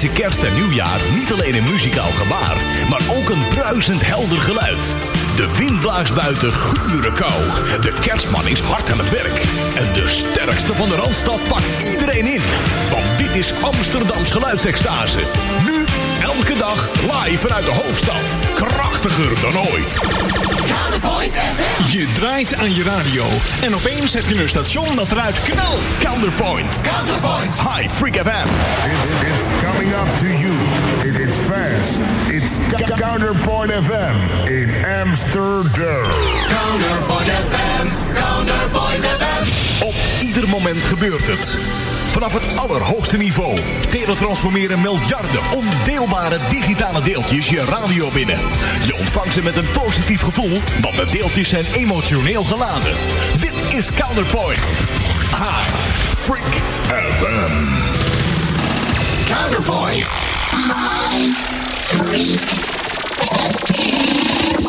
deze kerst en nieuwjaar... niet alleen een muzikaal gebaar, maar ook een bruisend helder geluid. De wind blaast buiten gure kou. De kerstman is hard aan het werk. En de sterkste van de Randstad pakt iedereen in. Want dit is Amsterdams geluidsextase. Nu, elke dag, live vanuit de hoofdstad. Krachtiger dan ooit. Counterpoint FM. Je draait aan je radio. En opeens heb je een station dat eruit knalt. Counterpoint. Counterpoint. Hi, Freak FM. it's coming up to you. It is fast. It's Counterpoint FM in Amsterdam. Counterpoint FM. Counterpoint FM. Op ieder moment gebeurt het. Vanaf het allerhoogste niveau teletransformeren miljarden ondeelbare digitale deeltjes je radio binnen. Je ontvangt ze met een positief gevoel, want de deeltjes zijn emotioneel geladen. Dit is Counterpoint. Hi, Freak FM. Counterpoint. Hi, Freak FM.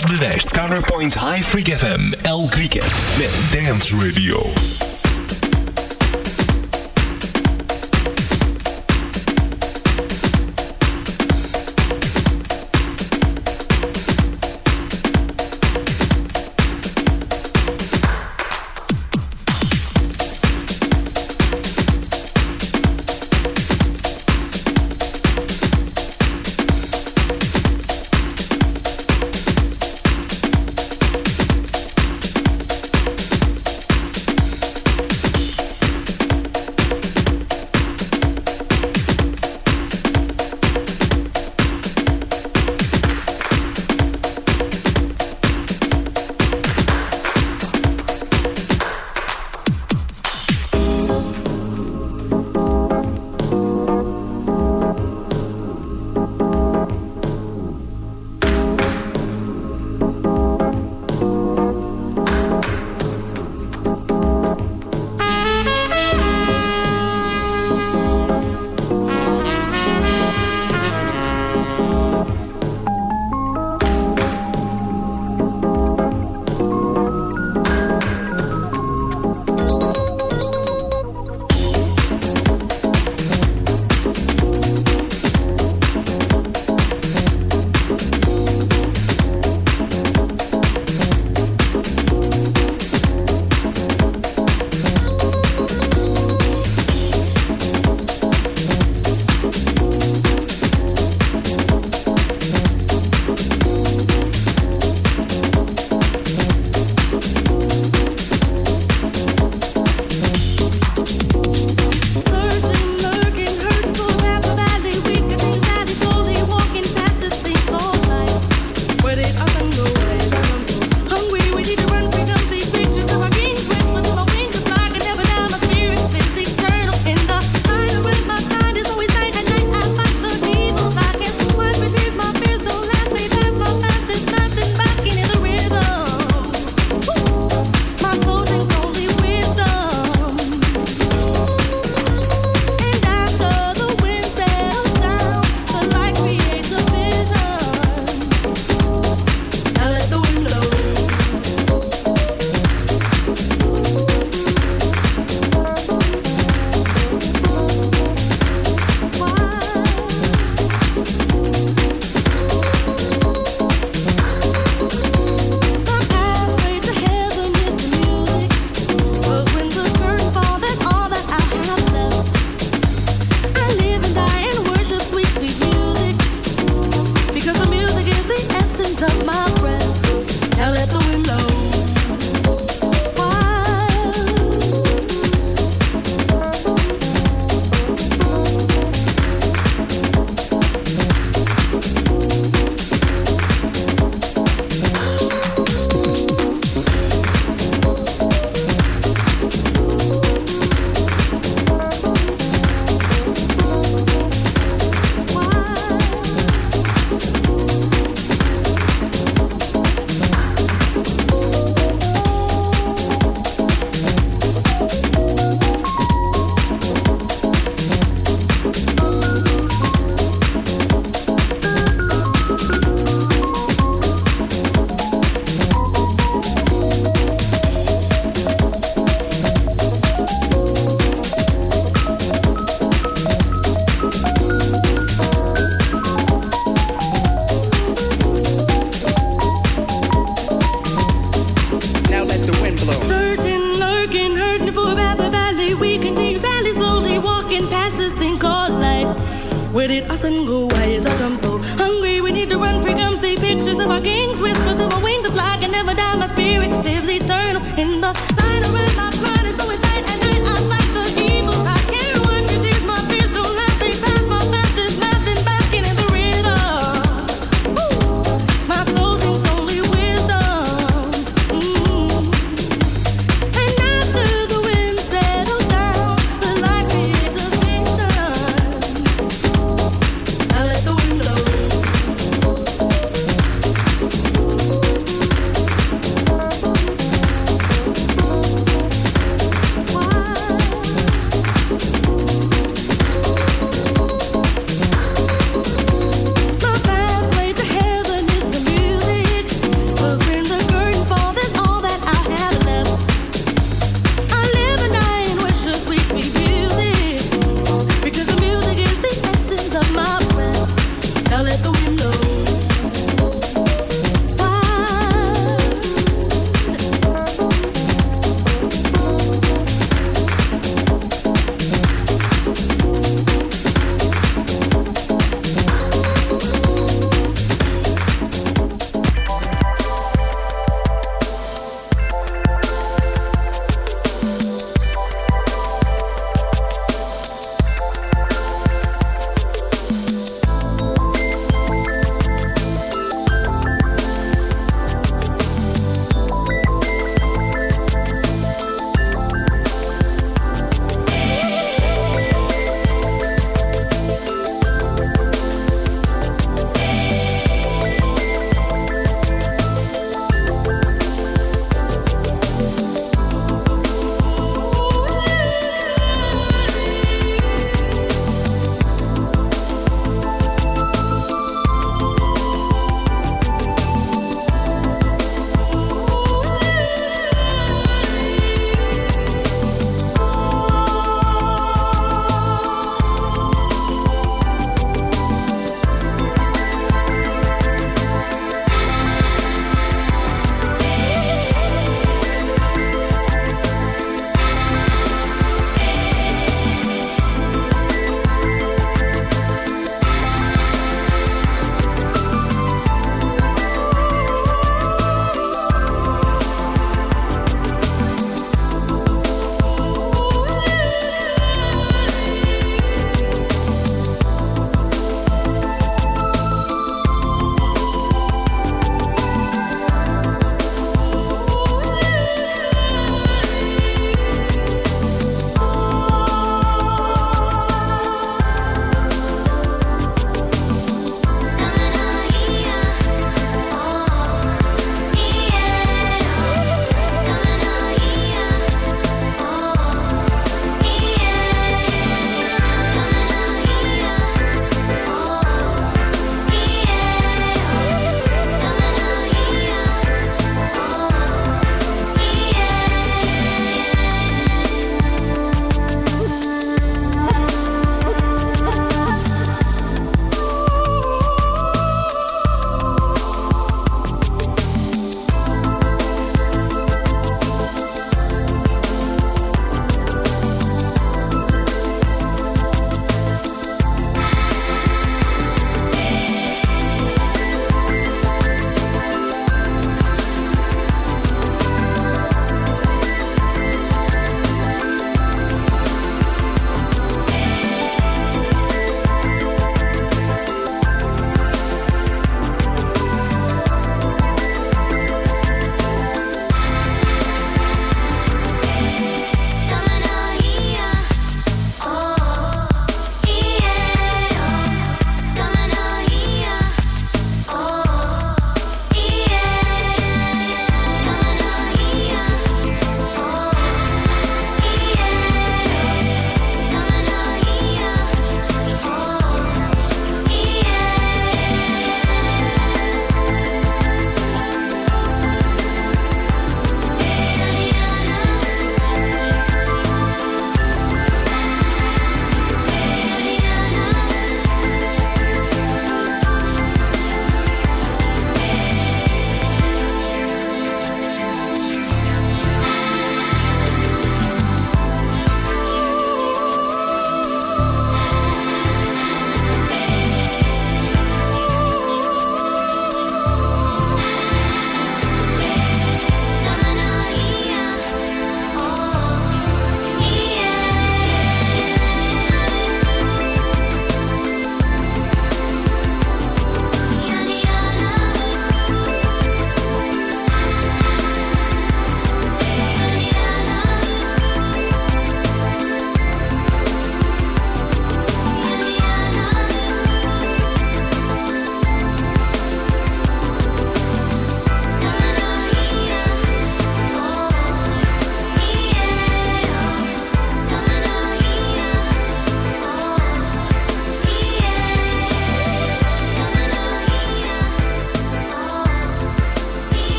Dat bewijst Counterpoint High Freak FM elk weekend met Dance Radio.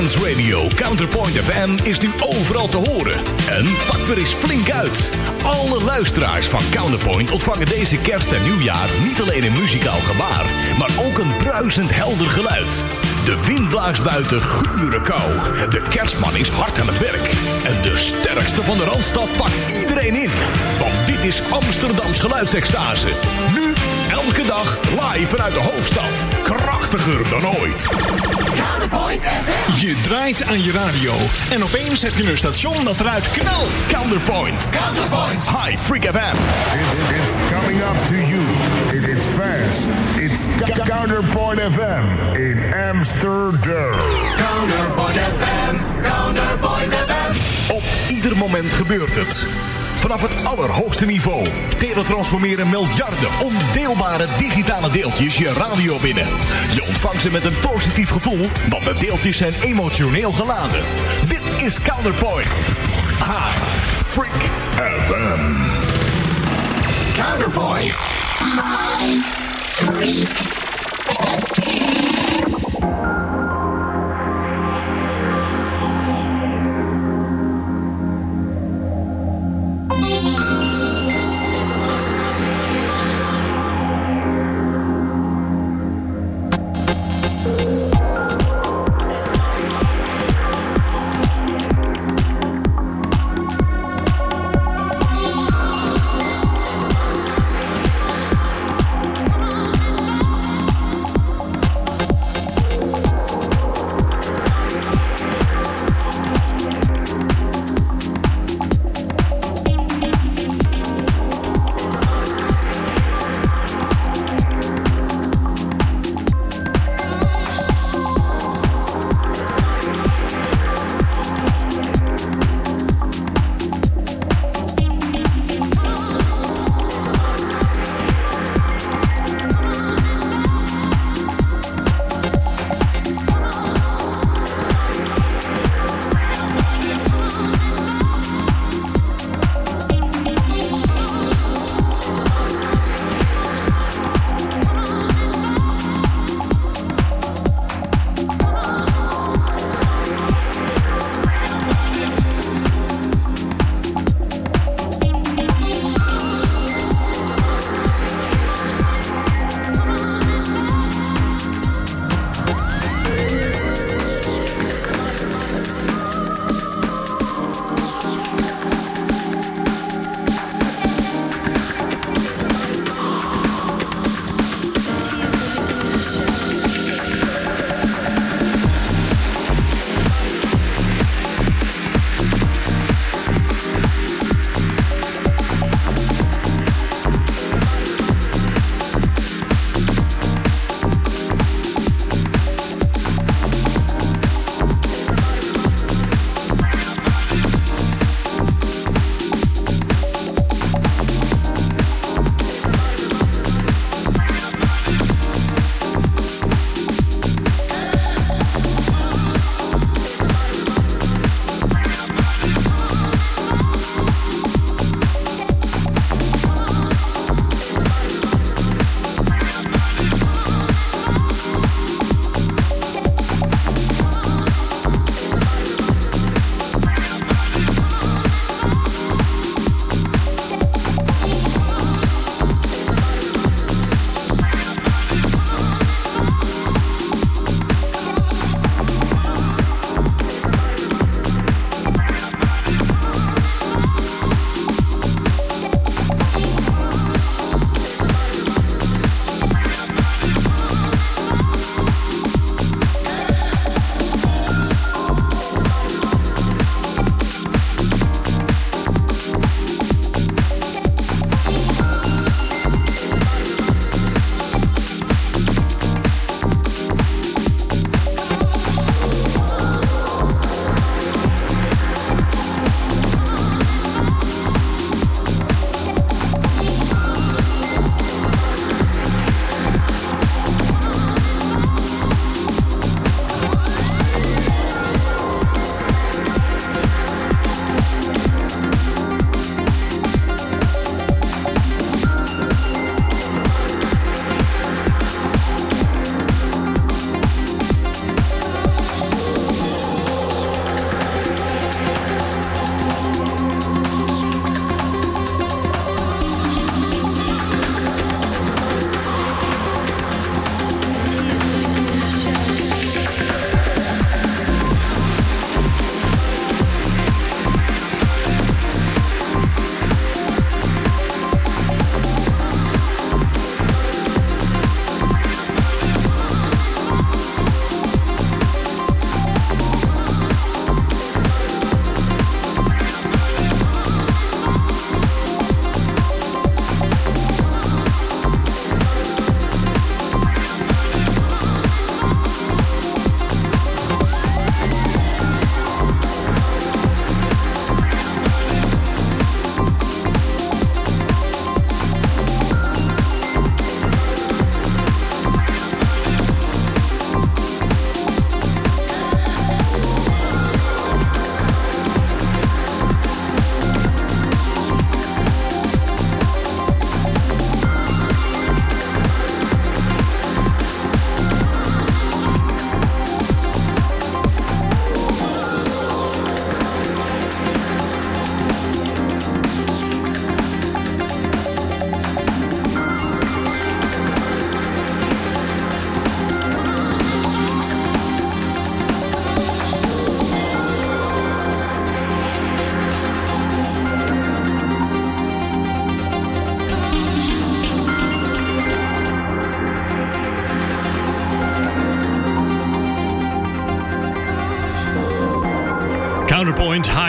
Dance Radio Counterpoint FM is nu overal te horen. En pak weer eens flink uit. Alle luisteraars van Counterpoint ontvangen deze kerst en nieuwjaar niet alleen een muzikaal gebaar, maar ook een bruisend helder geluid. De wind blaast buiten gure kou. De kerstman is hard aan het werk. En de sterkste van de Randstad pakt iedereen in. Want dit is Amsterdams geluidsextase. Nu, elke dag, live vanuit de hoofdstad. Krachtiger dan ooit. Counterpoint FM. Je draait aan je radio en opeens heb je een station dat eruit knalt. Counterpoint. Counterpoint. Hi, Freak FM. It- it- it's coming up to you. It is fast. It's Ca- Counterpoint FM in Amsterdam. Counterpoint FM. Counterpoint FM. Op ieder moment gebeurt het. Vanaf het allerhoogste niveau teletransformeren miljarden ondeelbare digitale deeltjes je radio binnen. Je ontvangt ze met een positief gevoel, want de deeltjes zijn emotioneel geladen. Dit is Counterpoint. Hi, Freak FM. Counterpoint. Counterpoint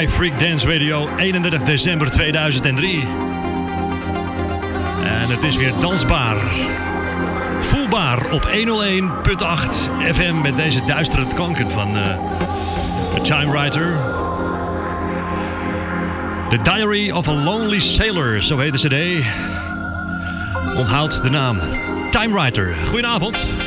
Freak Dance Radio, 31 december 2003. En het is weer dansbaar. Voelbaar op 101.8 FM met deze duistere klanken van uh, Time Writer. The Diary of a Lonely Sailor, zo heet de CD. Onthoud de naam. Time Writer. Goedenavond.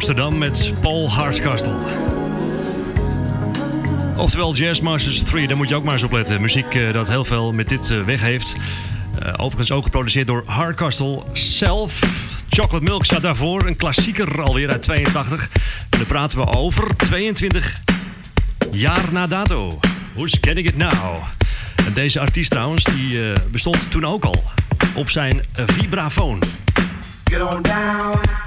Amsterdam met Paul Hardcastle. Oftewel Jazzmasters 3, daar moet je ook maar eens op letten. Muziek uh, dat heel veel met dit uh, weg heeft. Uh, overigens ook geproduceerd door Hardcastle zelf. Chocolate Milk staat daarvoor, een klassieker alweer uit 82. En daar praten we over 22 jaar na dato. Who's getting it now? En deze artiest trouwens, die bestond toen ook al op zijn vibrafoon. Get on down.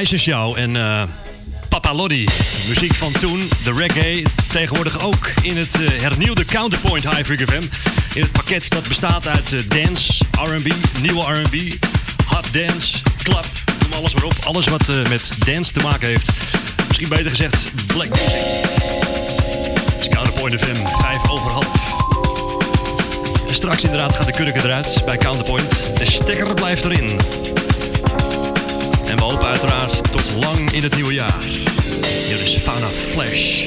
ISIS jou en uh, Papa Lodi. Muziek van toen, de reggae, tegenwoordig ook in het eh, hernieuwde Counterpoint High Freak FM. In het pakket dat bestaat uit eh, dance, R&B, nieuwe R&B, hot dance, club, noem alles maar op. Alles wat met dance te maken heeft. Misschien beter gezegd, black music. is Counterpoint FM, 5 over half. Straks inderdaad gaat de kurken eruit bij Counterpoint. De stekker blijft erin. En we hopen uiteraard tot lang in het nieuwe jaar. Hier is Fana Flash.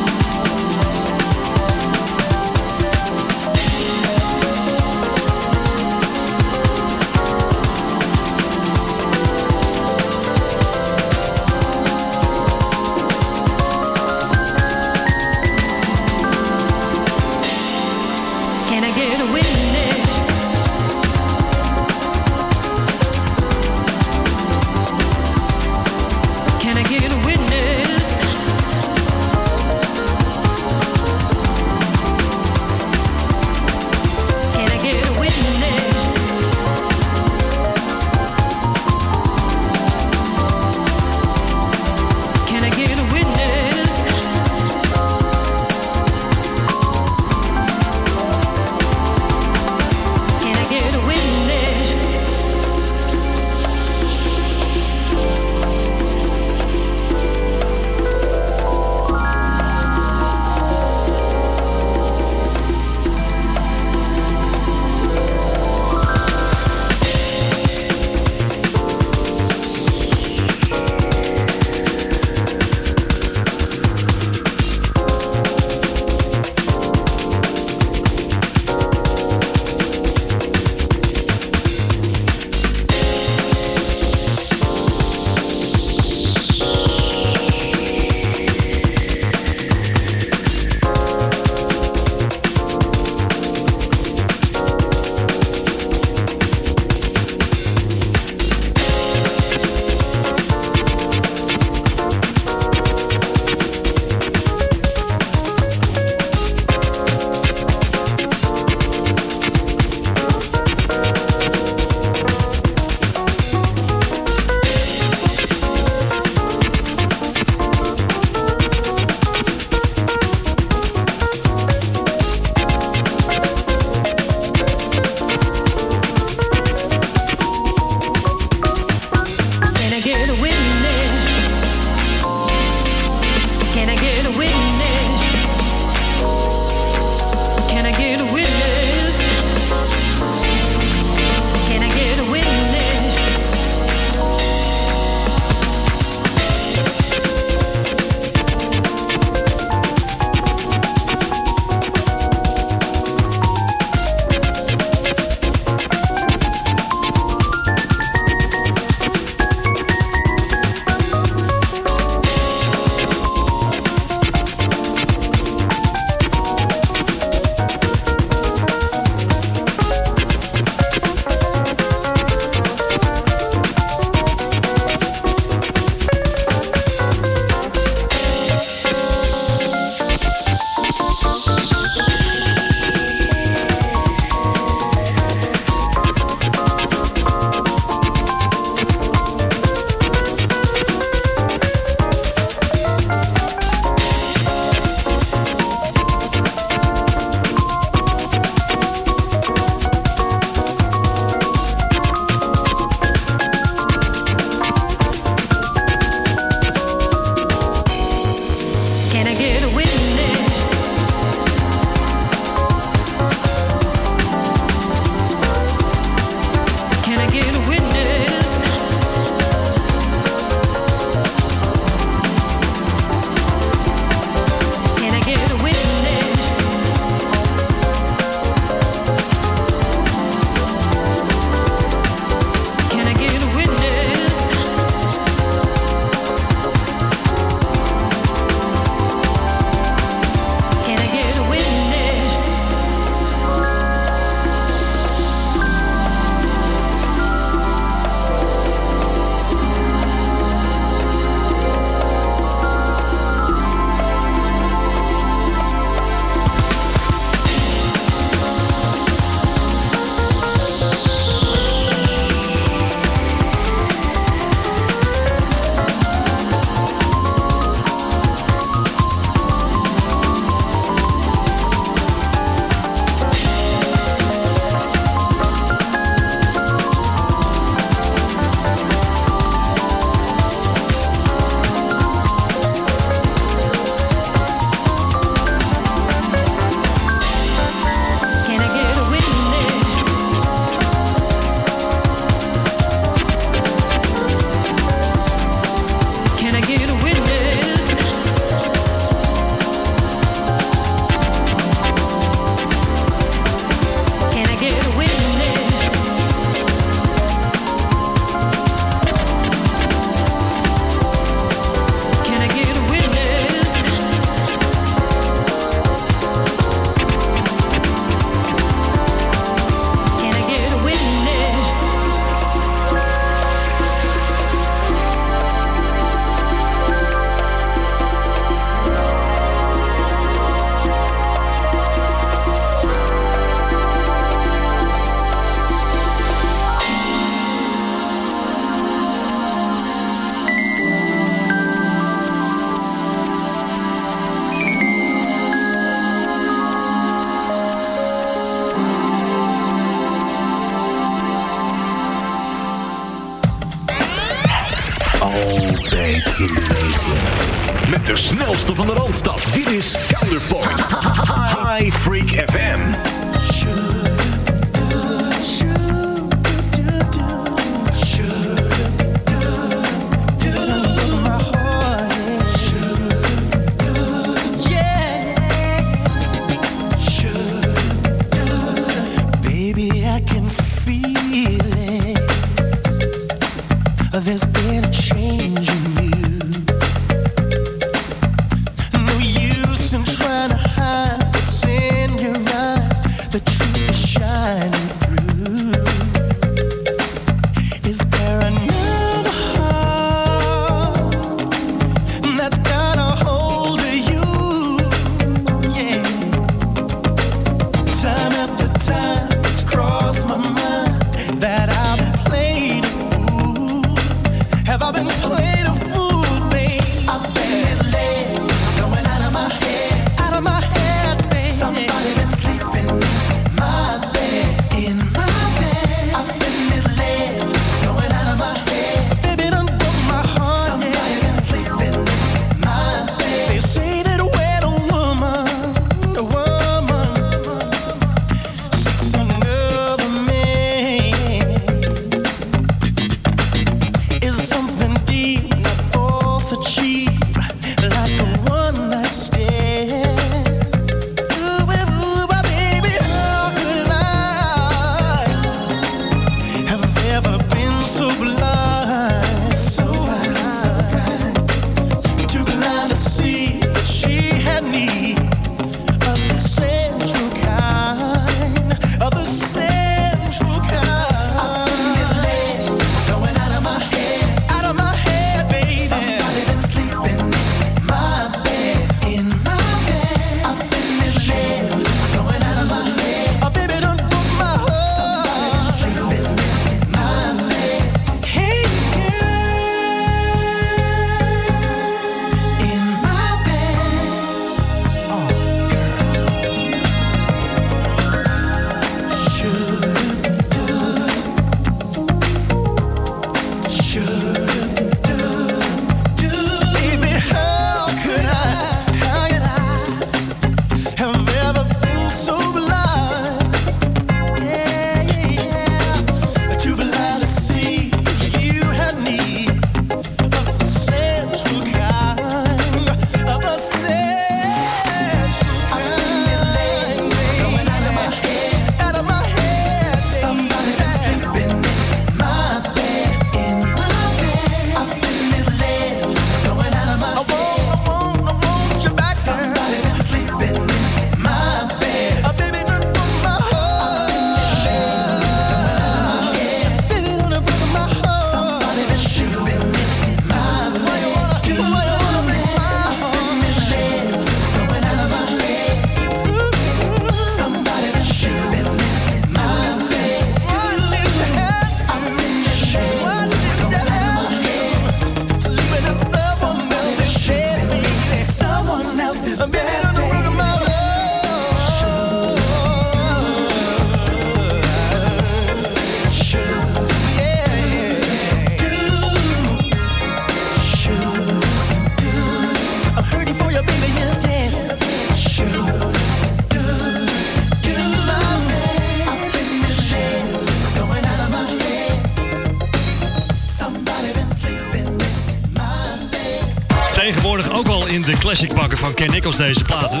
classic pakken van Ken Nichols deze platen.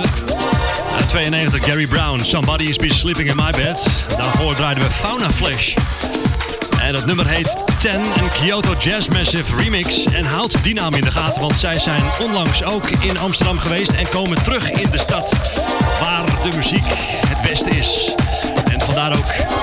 92 Gary Brown, Somebody Is Been Sleeping In My Bed. Daarvoor draaiden we Fauna Flash. En dat nummer heet Ten, een Kyoto Jazz Massive remix. En houd die naam in de gaten, want zij zijn onlangs ook in Amsterdam geweest... en komen terug in de stad waar de muziek het beste is. En vandaar ook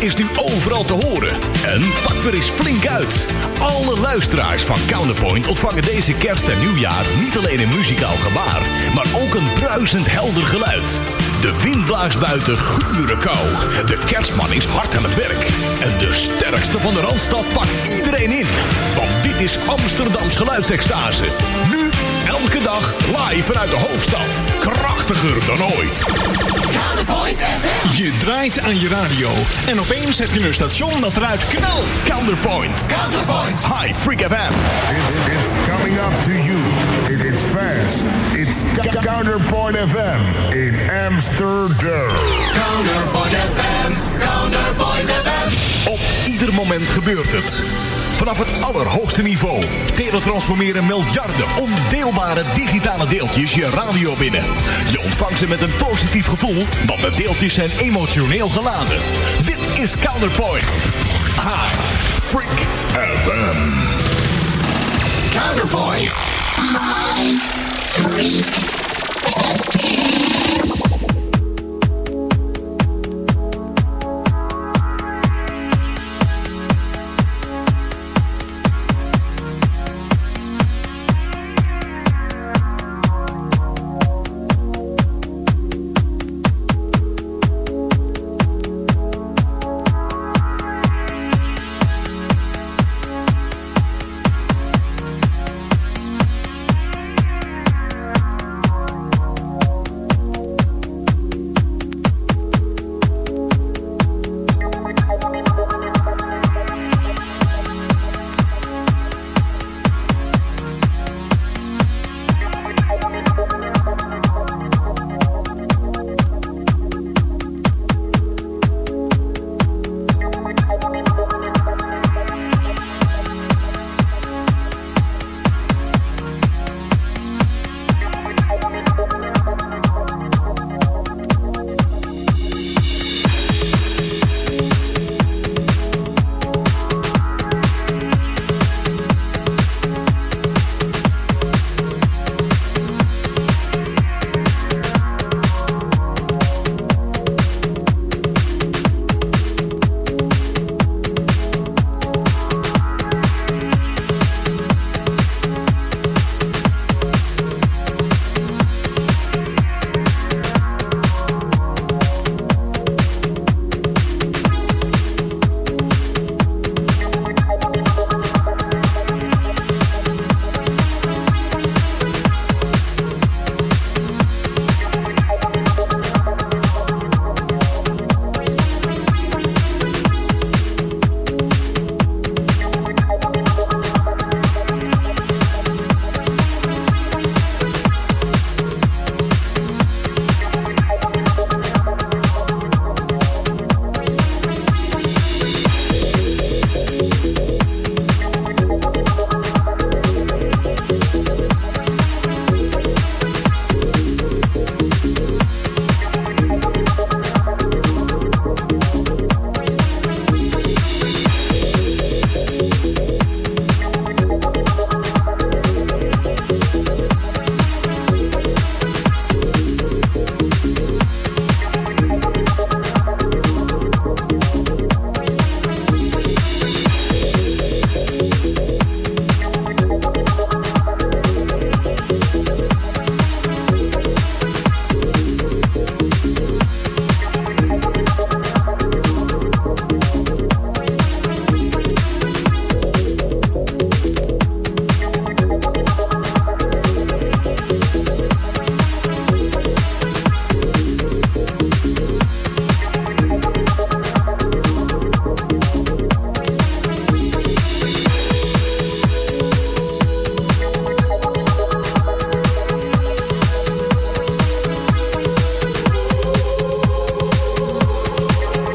Is nu overal te horen. En pak weer eens flink uit. Alle luisteraars van Counterpoint ontvangen deze kerst en nieuwjaar niet alleen een muzikaal gebaar, maar ook een bruisend helder geluid. De wind blaast buiten gure kou. De kerstman is hard aan het werk. En de sterkste van de Randstad pakt iedereen in. Want dit is Amsterdams geluidsextase. Nu, elke dag, live vanuit de hoofdstad. Krachtiger dan ooit. Counterpoint FM. Je draait aan je radio en opeens heb je een station dat eruit knalt. Counterpoint. Counterpoint. Hi, Freak FM. It- it's coming up to you. It is fast. It's Ca- Counterpoint FM in Amsterdam. Counterpoint FM. Counterpoint FM. Op ieder moment gebeurt het. Vanaf het allerhoogste niveau teletransformeren miljarden ondeelbare digitale deeltjes je radio binnen. Je ontvangt ze met een positief gevoel, want de deeltjes zijn emotioneel geladen. Dit is Counterpoint. Hi, Freak FM. Counterpoint. High freak FM.